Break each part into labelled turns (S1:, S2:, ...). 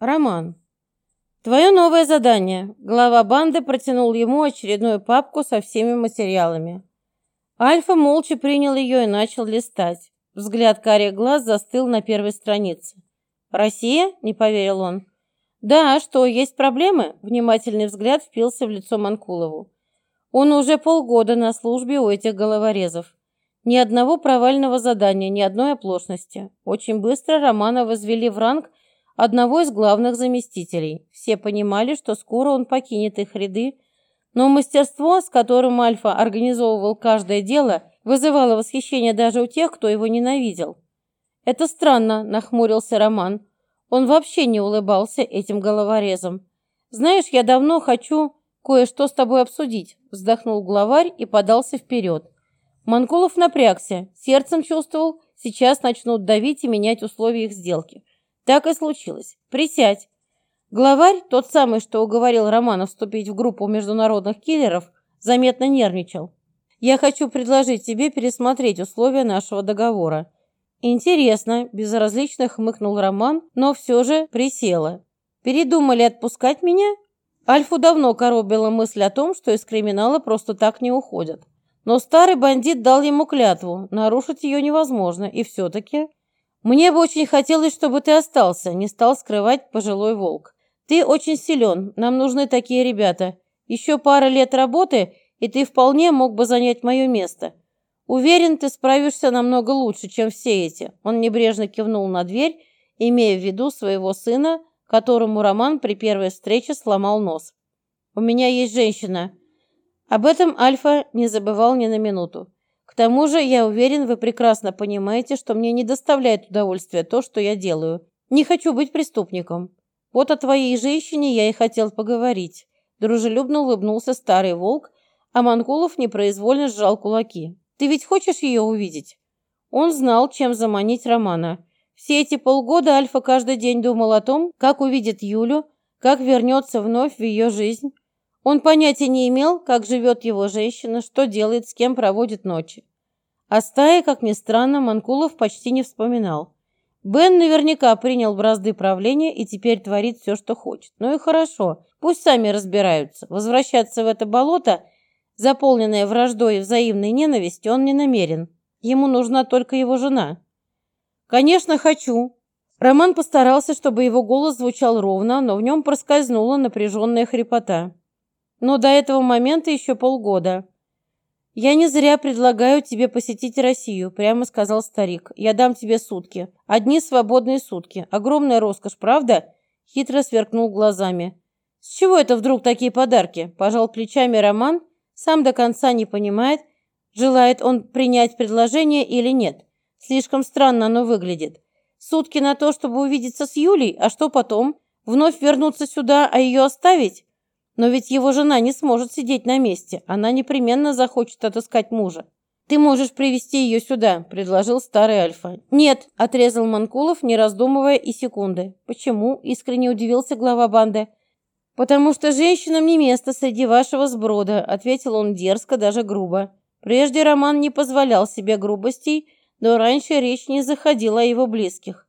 S1: Роман. Твое новое задание. Глава банды протянул ему очередную папку со всеми материалами. Альфа молча принял ее и начал листать. Взгляд карих глаз застыл на первой странице. «Россия?» – не поверил он. «Да, что, есть проблемы?» – внимательный взгляд впился в лицо Манкулову. Он уже полгода на службе у этих головорезов. Ни одного провального задания, ни одной оплошности. Очень быстро Романа возвели в ранг одного из главных заместителей. Все понимали, что скоро он покинет их ряды, но мастерство, с которым Альфа организовывал каждое дело, вызывало восхищение даже у тех, кто его ненавидел. «Это странно», – нахмурился Роман. Он вообще не улыбался этим головорезом. «Знаешь, я давно хочу кое-что с тобой обсудить», – вздохнул главарь и подался вперед. Манкулов напрягся, сердцем чувствовал, сейчас начнут давить и менять условия их сделки. Так и случилось. Присядь. Главарь, тот самый, что уговорил Романа вступить в группу международных киллеров, заметно нервничал. Я хочу предложить тебе пересмотреть условия нашего договора. Интересно, безразлично хмыкнул Роман, но все же присела. Передумали отпускать меня? Альфу давно коробила мысль о том, что из криминала просто так не уходят. Но старый бандит дал ему клятву, нарушить ее невозможно, и все-таки «Мне бы очень хотелось, чтобы ты остался», – не стал скрывать пожилой волк. «Ты очень силен, нам нужны такие ребята. Еще пара лет работы, и ты вполне мог бы занять мое место. Уверен, ты справишься намного лучше, чем все эти». Он небрежно кивнул на дверь, имея в виду своего сына, которому Роман при первой встрече сломал нос. «У меня есть женщина». Об этом Альфа не забывал ни на минуту тому же, я уверен, вы прекрасно понимаете, что мне не доставляет удовольствия то, что я делаю. Не хочу быть преступником. Вот о твоей женщине я и хотел поговорить. Дружелюбно улыбнулся старый волк, а Монголов непроизвольно сжал кулаки. Ты ведь хочешь ее увидеть? Он знал, чем заманить Романа. Все эти полгода Альфа каждый день думал о том, как увидит Юлю, как вернется вновь в ее жизнь. Он понятия не имел, как живет его женщина, что делает, с кем проводит ночи. О стае, как ни странно, Манкулов почти не вспоминал. Бен наверняка принял бразды правления и теперь творит все, что хочет. Ну и хорошо, пусть сами разбираются. Возвращаться в это болото, заполненное враждой и взаимной ненавистью, он не намерен. Ему нужна только его жена. «Конечно, хочу». Роман постарался, чтобы его голос звучал ровно, но в нем проскользнула напряженная хрипота. Но до этого момента еще полгода. «Я не зря предлагаю тебе посетить Россию», – прямо сказал старик. «Я дам тебе сутки. Одни свободные сутки. Огромная роскошь, правда?» Хитро сверкнул глазами. «С чего это вдруг такие подарки?» – пожал плечами Роман, сам до конца не понимает, желает он принять предложение или нет. Слишком странно оно выглядит. Сутки на то, чтобы увидеться с Юлей, а что потом? Вновь вернуться сюда, а ее оставить? Но ведь его жена не сможет сидеть на месте. Она непременно захочет отыскать мужа. «Ты можешь привести ее сюда», – предложил старый Альфа. «Нет», – отрезал Манкулов, не раздумывая и секунды. «Почему?» – искренне удивился глава банды. «Потому что женщинам не место среди вашего сброда», – ответил он дерзко, даже грубо. Прежде Роман не позволял себе грубостей, но раньше речь не заходила о его близких.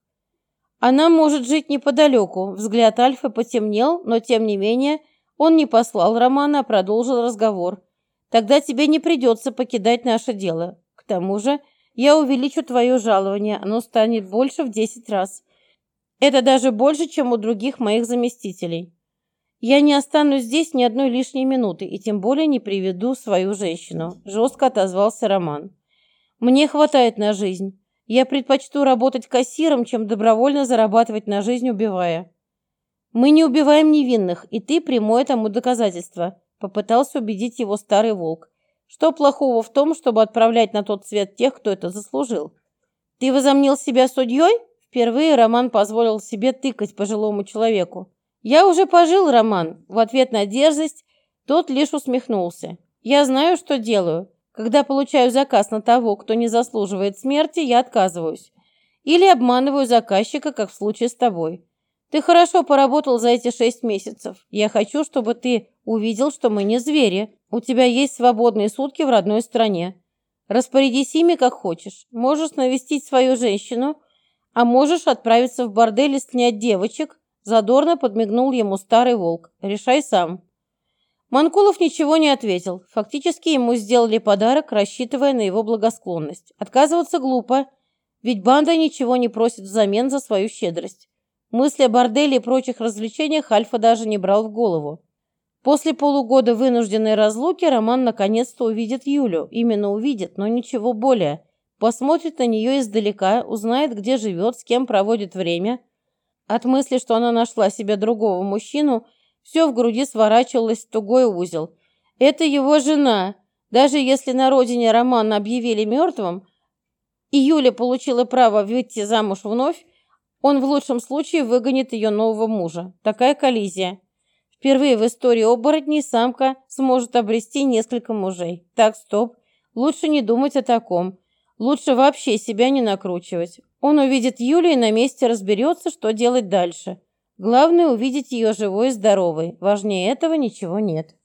S1: «Она может жить неподалеку», – взгляд Альфа потемнел, но тем не менее – он не послал Романа, а продолжил разговор. Тогда тебе не придется покидать наше дело. К тому же я увеличу твое жалование, оно станет больше в десять раз. Это даже больше, чем у других моих заместителей. Я не останусь здесь ни одной лишней минуты и тем более не приведу свою женщину», – жестко отозвался Роман. «Мне хватает на жизнь. Я предпочту работать кассиром, чем добровольно зарабатывать на жизнь, убивая». «Мы не убиваем невинных, и ты прямое тому доказательство», — попытался убедить его старый волк. «Что плохого в том, чтобы отправлять на тот свет тех, кто это заслужил?» «Ты возомнил себя судьей?» Впервые Роман позволил себе тыкать пожилому человеку. «Я уже пожил, Роман», — в ответ на дерзость тот лишь усмехнулся. «Я знаю, что делаю. Когда получаю заказ на того, кто не заслуживает смерти, я отказываюсь. Или обманываю заказчика, как в случае с тобой. Ты хорошо поработал за эти шесть месяцев. Я хочу, чтобы ты увидел, что мы не звери. У тебя есть свободные сутки в родной стране. Распорядись ими, как хочешь. Можешь навестить свою женщину, а можешь отправиться в бордель и снять девочек, Задорно подмигнул ему старый волк. Решай сам. Манкулов ничего не ответил. Фактически ему сделали подарок, рассчитывая на его благосклонность. Отказываться глупо, ведь банда ничего не просит взамен за свою щедрость. Мысли о борделе и прочих развлечениях Альфа даже не брал в голову. После полугода вынужденной разлуки Роман наконец-то увидит Юлю. Именно увидит, но ничего более. Посмотрит на нее издалека, узнает, где живет, с кем проводит время. От мысли, что она нашла себе другого мужчину – все в груди сворачивалось в тугой узел. Это его жена. Даже если на родине Романа объявили мертвым, и Юля получила право выйти замуж вновь, он в лучшем случае выгонит ее нового мужа. Такая коллизия. Впервые в истории оборотней самка сможет обрести несколько мужей. Так, стоп. Лучше не думать о таком. Лучше вообще себя не накручивать. Он увидит Юлю и на месте разберется, что делать дальше. Главное увидеть ее живой и здоровой. Важнее этого ничего нет.